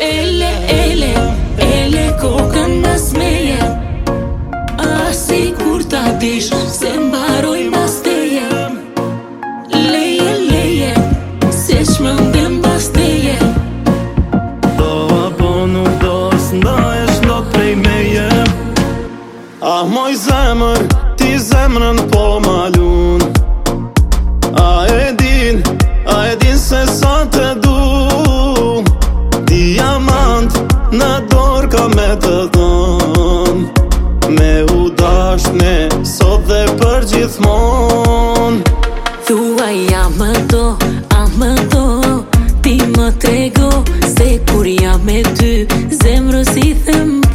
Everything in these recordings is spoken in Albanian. Ele, ele, ele kokën në smeje A si kur ta dish se mbaroj ma steje Leje, leje, se shmë ndë mba steje Do apo nuk do së nda e shlot prej meje Ah, moj zemër, ti zemërën po malun jeta me të don Me u Sot dhe për gjithmon Thua ja më do A më do Ti më trego Se kur jam me ty Zemrës i thëmë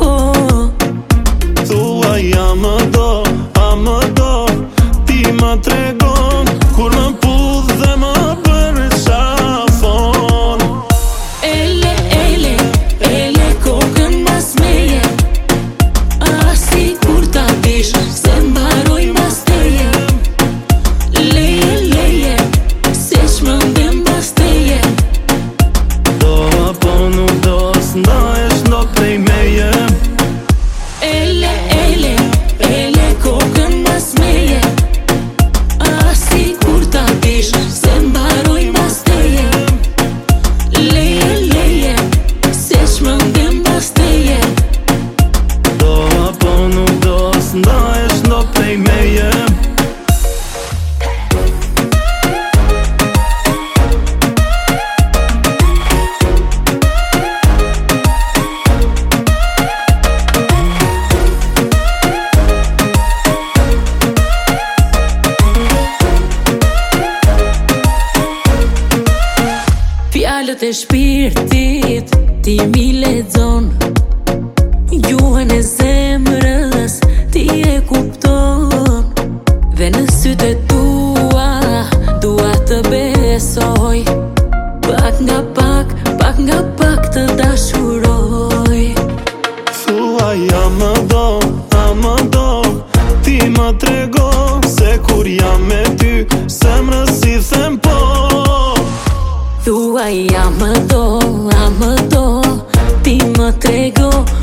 Letrat e shpirtit ti mi lexon Gjuhën e zemrës ti e kupton Dhe në sytë tua dua të besoj Pak nga pak, pak nga pak të dashuroj Thua ja më do, a më do, ti më tre Amado, amado, ti me